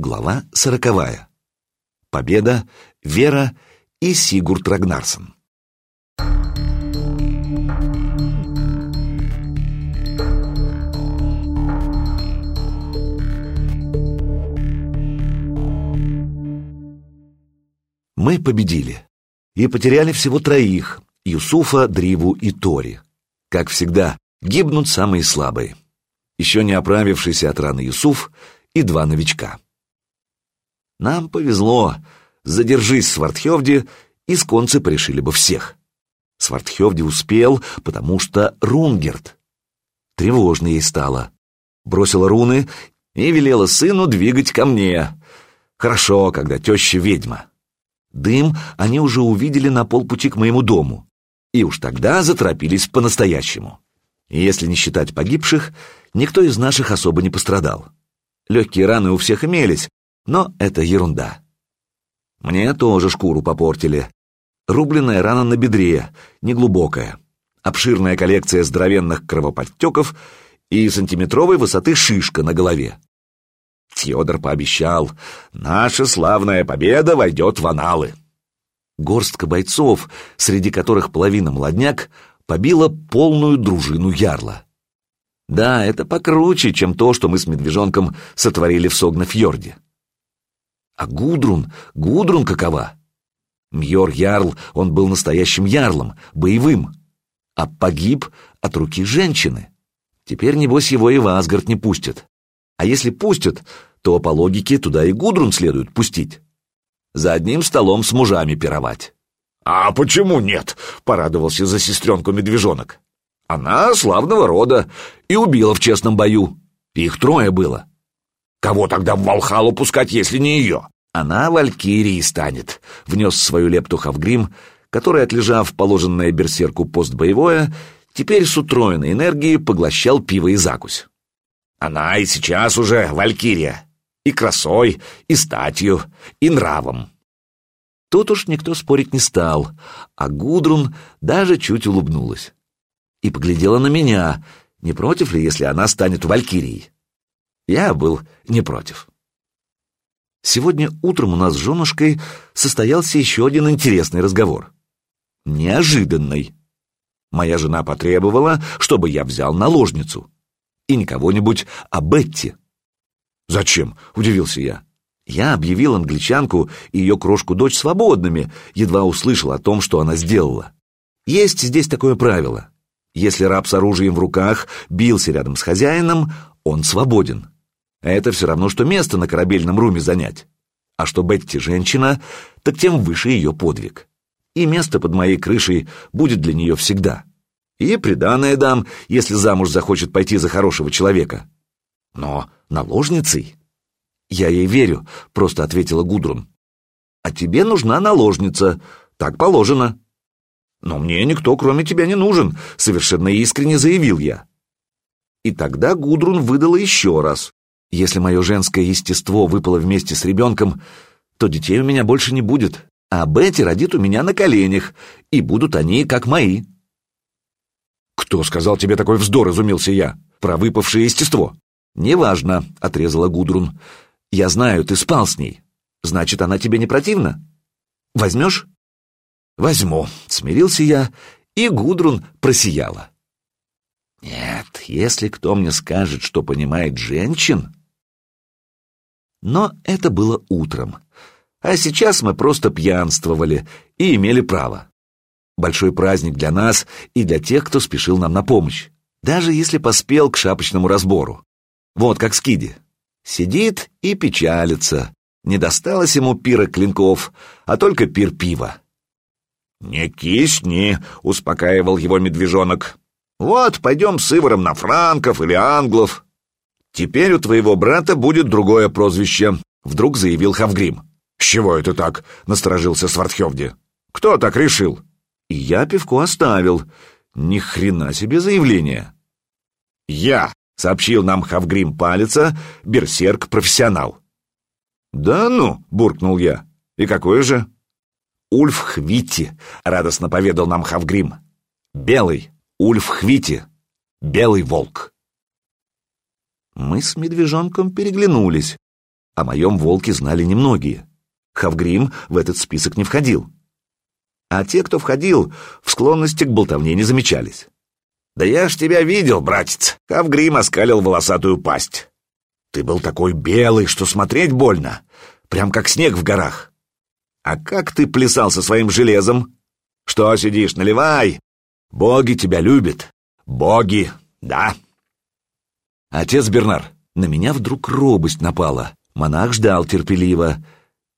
Глава сороковая. Победа, Вера и Сигурд Рагнарсон. Мы победили и потеряли всего троих — Юсуфа, Дриву и Тори. Как всегда, гибнут самые слабые. Еще не оправившийся от раны Юсуф и два новичка. Нам повезло. Задержись, Свартхевди, и сконцы порешили бы всех. Свартхевди успел, потому что Рунгерт. Тревожно ей стало. Бросила руны и велела сыну двигать ко мне. Хорошо, когда теща ведьма. Дым они уже увидели на полпути к моему дому, и уж тогда заторопились по-настоящему. Если не считать погибших, никто из наших особо не пострадал. Легкие раны у всех имелись, но это ерунда. Мне тоже шкуру попортили. Рубленная рана на бедре, неглубокая. Обширная коллекция здоровенных кровоподтеков и сантиметровой высоты шишка на голове. Федор пообещал, наша славная победа войдет в аналы. Горстка бойцов, среди которых половина молодняк, побила полную дружину ярла. Да, это покруче, чем то, что мы с медвежонком сотворили в Согнафьорде. А Гудрун, Гудрун какова? Мьор Ярл, он был настоящим ярлом, боевым, а погиб от руки женщины. Теперь, небось, его и в Асгард не пустят. А если пустят, то по логике туда и Гудрун следует пустить. За одним столом с мужами пировать. «А почему нет?» — порадовался за сестренку медвежонок. «Она славного рода и убила в честном бою. Их трое было. Кого тогда в Валхалу пускать, если не ее?» «Она валькирией станет», — внес свою лепту Хавгрим, который, отлежав положенное берсерку постбоевое, теперь с утроенной энергией поглощал пиво и закусь. Она и сейчас уже валькирия. И красой, и статью, и нравом. Тут уж никто спорить не стал, а Гудрун даже чуть улыбнулась. И поглядела на меня, не против ли, если она станет валькирией. Я был не против. Сегодня утром у нас с женушкой состоялся еще один интересный разговор. Неожиданный. Моя жена потребовала, чтобы я взял наложницу и не кого-нибудь, а Бетти. «Зачем?» — удивился я. Я объявил англичанку и ее крошку-дочь свободными, едва услышал о том, что она сделала. Есть здесь такое правило. Если раб с оружием в руках бился рядом с хозяином, он свободен. Это все равно, что место на корабельном руме занять. А что Бетти женщина, так тем выше ее подвиг. И место под моей крышей будет для нее всегда. И приданное дам, если замуж захочет пойти за хорошего человека. Но наложницей? Я ей верю, просто ответила Гудрун. А тебе нужна наложница, так положено. Но мне никто, кроме тебя, не нужен, совершенно искренне заявил я. И тогда Гудрун выдала еще раз. Если мое женское естество выпало вместе с ребенком, то детей у меня больше не будет, а Бетти родит у меня на коленях, и будут они как мои. «Кто сказал тебе такой вздор?» — изумился я. «Про выпавшее естество». «Неважно», — отрезала Гудрун. «Я знаю, ты спал с ней. Значит, она тебе не противна? Возьмешь?» «Возьму», — смирился я, и Гудрун просияла. «Нет, если кто мне скажет, что понимает женщин...» Но это было утром, а сейчас мы просто пьянствовали и имели право. Большой праздник для нас и для тех, кто спешил нам на помощь, даже если поспел к шапочному разбору. Вот как Скиди. Сидит и печалится. Не досталось ему пира клинков, а только пир пива. «Не кисни», — успокаивал его медвежонок. «Вот, пойдем с Иваром на франков или англов». «Теперь у твоего брата будет другое прозвище», — вдруг заявил Хавгрим. «С чего это так?» — насторожился Свартхевди. «Кто так решил?» Я пивко оставил. Ни хрена себе заявление. Я, сообщил нам Хавгрим Палица, берсерк-профессионал. Да ну, буркнул я. И какой же? Ульф Хвити, радостно поведал нам Хавгрим. Белый, Ульф Хвити, белый волк. Мы с медвежонком переглянулись. О моем волке знали немногие. Хавгрим в этот список не входил. А те, кто входил, в склонности к болтовне не замечались. «Да я ж тебя видел, братец!» — Хавгрим оскалил волосатую пасть. «Ты был такой белый, что смотреть больно, прям как снег в горах. А как ты плясал со своим железом? Что сидишь, наливай! Боги тебя любят! Боги, да!» Отец Бернар, на меня вдруг робость напала. Монах ждал терпеливо,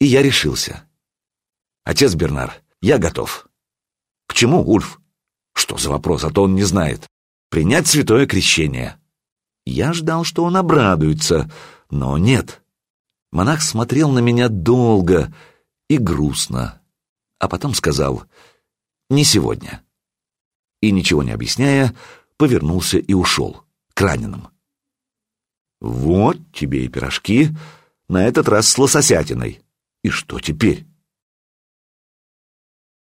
и я решился. «Отец Бернар, я готов». «К чему, Ульф?» «Что за вопрос, а то он не знает. Принять святое крещение». Я ждал, что он обрадуется, но нет. Монах смотрел на меня долго и грустно, а потом сказал «Не сегодня». И, ничего не объясняя, повернулся и ушел к раненым. «Вот тебе и пирожки, на этот раз с лососятиной. И что теперь?»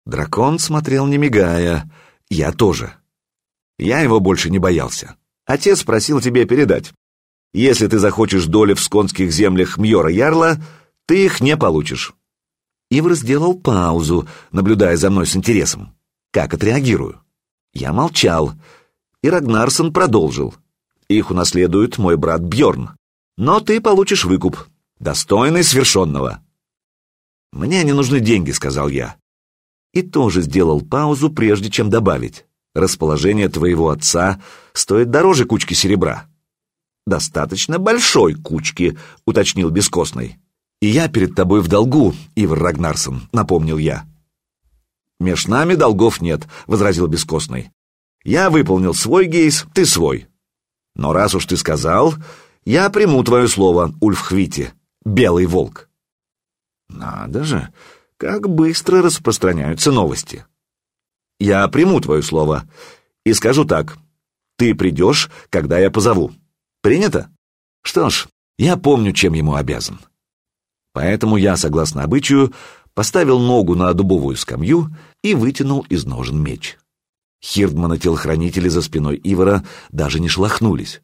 Дракон смотрел не мигая, я тоже. Я его больше не боялся. Отец просил тебе передать. Если ты захочешь доли в сконских землях Мьора Ярла, ты их не получишь. Ивр сделал паузу, наблюдая за мной с интересом. Как отреагирую? Я молчал, и Рагнарсон продолжил. Их унаследует мой брат Бьорн. Но ты получишь выкуп, достойный свершенного. «Мне не нужны деньги», — сказал я и тоже сделал паузу, прежде чем добавить. «Расположение твоего отца стоит дороже кучки серебра». «Достаточно большой кучки», — уточнил Бескостный. «И я перед тобой в долгу, Ивар Рагнарсон», — напомнил я. «Меж нами долгов нет», — возразил Бескостный. «Я выполнил свой гейс, ты свой. Но раз уж ты сказал, я приму твое слово, Ульф Хвити, белый волк». «Надо же!» как быстро распространяются новости. Я приму твое слово и скажу так. Ты придешь, когда я позову. Принято? Что ж, я помню, чем ему обязан. Поэтому я, согласно обычаю, поставил ногу на дубовую скамью и вытянул из ножен меч. Хирдман и телохранители за спиной Ивара даже не шлахнулись.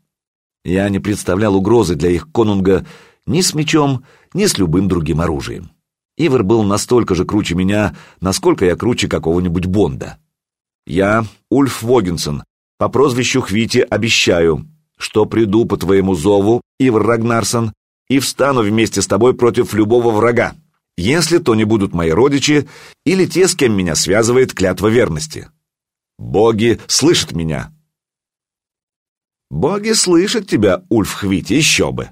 Я не представлял угрозы для их конунга ни с мечом, ни с любым другим оружием. Ивар был настолько же круче меня, насколько я круче какого-нибудь Бонда. Я, Ульф Вогинсон, по прозвищу Хвити обещаю, что приду по твоему зову, Ивар Рагнарсон, и встану вместе с тобой против любого врага, если то не будут мои родичи или те, с кем меня связывает клятва верности. Боги слышат меня. Боги слышат тебя, Ульф Хвити, еще бы.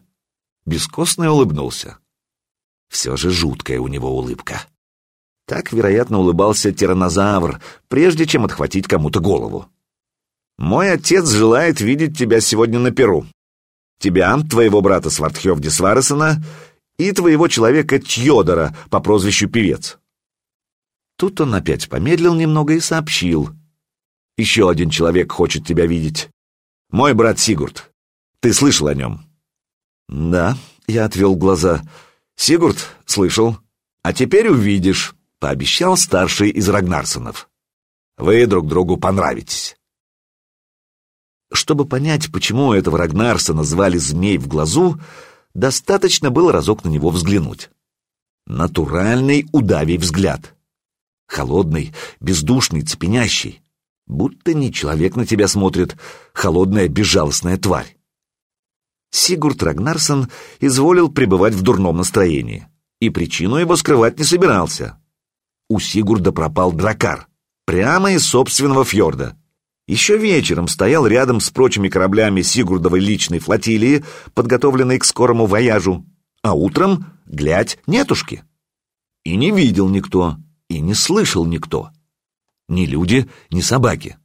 Бескостный улыбнулся. Все же жуткая у него улыбка. Так, вероятно, улыбался тиранозавр, прежде чем отхватить кому-то голову. «Мой отец желает видеть тебя сегодня на Перу. Тебя, твоего брата Свартхевди Сваресона и твоего человека Тьодора по прозвищу Певец». Тут он опять помедлил немного и сообщил. «Еще один человек хочет тебя видеть. Мой брат Сигурд. Ты слышал о нем?» «Да», — я отвел глаза, — «Сигурд, слышал. А теперь увидишь», — пообещал старший из Рагнарсонов. «Вы друг другу понравитесь». Чтобы понять, почему этого Рагнарсона звали «Змей в глазу», достаточно было разок на него взглянуть. Натуральный удавий взгляд. Холодный, бездушный, цепенящий. Будто не человек на тебя смотрит, холодная, безжалостная тварь. Сигурд Рагнарсон изволил пребывать в дурном настроении, и причину его скрывать не собирался. У Сигурда пропал дракар, прямо из собственного фьорда. Еще вечером стоял рядом с прочими кораблями Сигурдовой личной флотилии, подготовленной к скорому вояжу, а утром, глядь, нетушки. И не видел никто, и не слышал никто. Ни люди, ни собаки.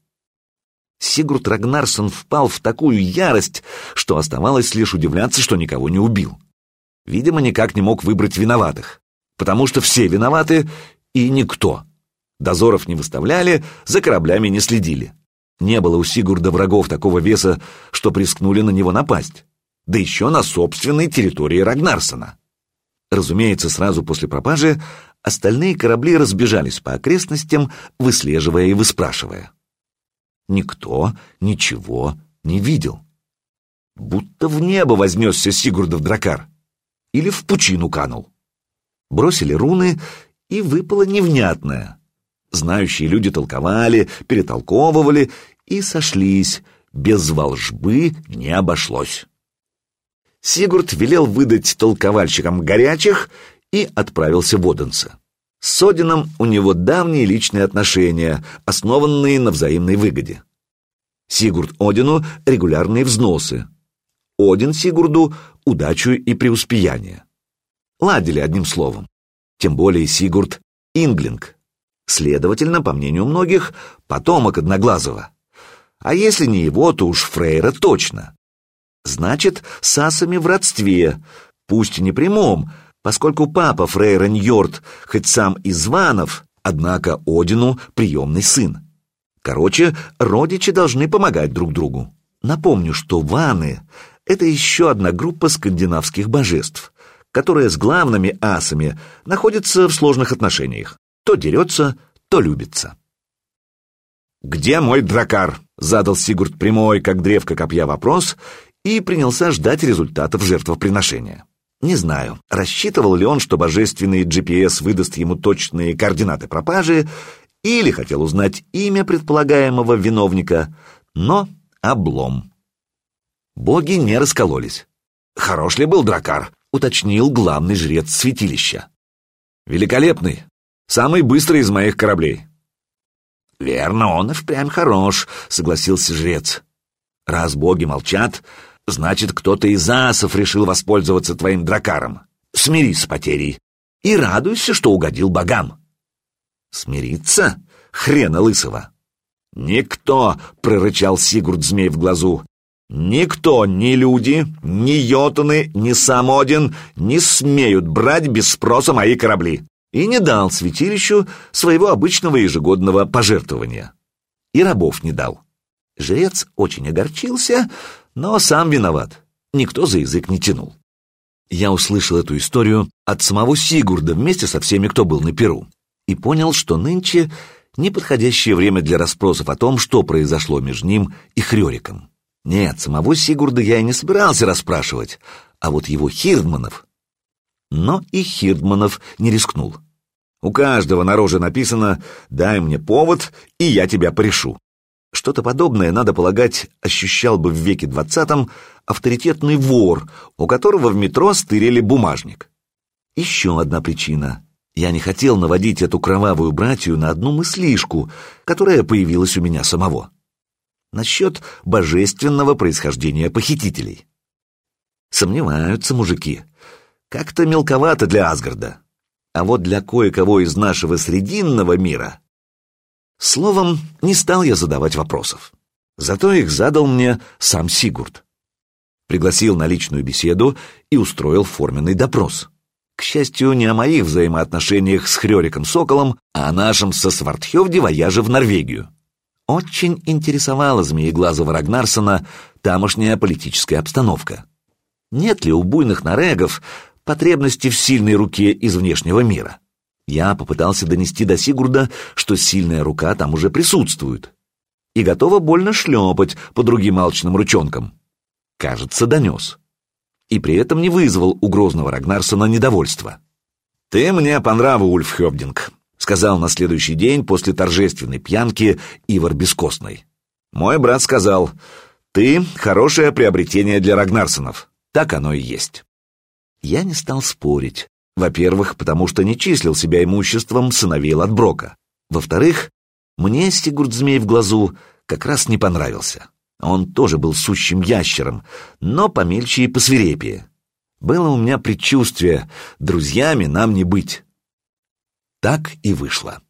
Сигурд Рагнарсон впал в такую ярость, что оставалось лишь удивляться, что никого не убил. Видимо, никак не мог выбрать виноватых, потому что все виноваты и никто. Дозоров не выставляли, за кораблями не следили. Не было у Сигурда врагов такого веса, что прискнули на него напасть. Да еще на собственной территории Рагнарсона. Разумеется, сразу после пропажи остальные корабли разбежались по окрестностям, выслеживая и выспрашивая. Никто ничего не видел. Будто в небо вознесся Сигурдов дракар. или в пучину канул. Бросили руны, и выпало невнятное. Знающие люди толковали, перетолковывали и сошлись, без волжбы не обошлось. Сигурд велел выдать толковальщикам горячих и отправился в Оденсе. С Одином у него давние личные отношения, основанные на взаимной выгоде. Сигурд Одину регулярные взносы. Один Сигурду удачу и преуспеяние. Ладили одним словом. Тем более Сигурд Инглинг. Следовательно, по мнению многих, потомок Одноглазого. А если не его, то уж Фрейра точно. Значит, с асами в родстве, пусть не прямом, поскольку папа Фрейра Ньорд, хоть сам из Ванов, однако Одину приемный сын. Короче, родичи должны помогать друг другу. Напомню, что Ваны — это еще одна группа скандинавских божеств, которая с главными асами находится в сложных отношениях. То дерется, то любится. «Где мой дракар?» — задал Сигурд прямой, как древко копья, вопрос и принялся ждать результатов жертвоприношения. Не знаю, рассчитывал ли он, что божественный GPS выдаст ему точные координаты пропажи, или хотел узнать имя предполагаемого виновника, но облом. Боги не раскололись. Хорош ли был дракар, уточнил главный жрец святилища. Великолепный, самый быстрый из моих кораблей. Верно, он и впрямь хорош, согласился жрец. Раз боги молчат, Значит, кто-то из асов решил воспользоваться твоим дракаром. Смирись с потерей и радуйся, что угодил богам. Смириться? Хрена лысого. Никто, прорычал Сигурд змей в глазу, никто, ни люди, ни йотуны, ни сам Один не смеют брать без спроса мои корабли. И не дал святилищу своего обычного ежегодного пожертвования. И рабов не дал. Жрец очень огорчился, но сам виноват. Никто за язык не тянул. Я услышал эту историю от самого Сигурда вместе со всеми, кто был на Перу, и понял, что нынче неподходящее время для расспросов о том, что произошло между ним и Хрёриком. Нет, самого Сигурда я и не собирался расспрашивать, а вот его Хирдманов. Но и Хирдманов не рискнул. У каждого на роже написано «дай мне повод, и я тебя порешу». Что-то подобное, надо полагать, ощущал бы в веке двадцатом авторитетный вор, у которого в метро стырили бумажник. Еще одна причина. Я не хотел наводить эту кровавую братью на одну мыслишку, которая появилась у меня самого. Насчет божественного происхождения похитителей. Сомневаются мужики. Как-то мелковато для Асгарда. А вот для кое-кого из нашего срединного мира Словом, не стал я задавать вопросов. Зато их задал мне сам Сигурд. Пригласил на личную беседу и устроил форменный допрос. К счастью, не о моих взаимоотношениях с Хрёриком Соколом, а о нашем со Свардхёвде вояже в Норвегию. Очень интересовала Змееглазого Рагнарсона тамошняя политическая обстановка. Нет ли у буйных норегов потребности в сильной руке из внешнего мира? Я попытался донести до Сигурда, что сильная рука там уже присутствует, и готова больно шлепать по другим алчным ручонкам. Кажется, донес. И при этом не вызвал у грозного Рагнарсона недовольства. «Ты мне по нраву, Ульф Хёбдинг», — сказал на следующий день после торжественной пьянки Ивар Бескостный. «Мой брат сказал, ты — хорошее приобретение для Рагнарсонов. Так оно и есть». Я не стал спорить, во-первых, потому что не числил себя имуществом сыновей Ладброка. Во-вторых, мне Стигурд Змей в глазу как раз не понравился. Он тоже был сущим ящером, но помельче и посвирепее. Было у меня предчувствие, друзьями нам не быть. Так и вышло.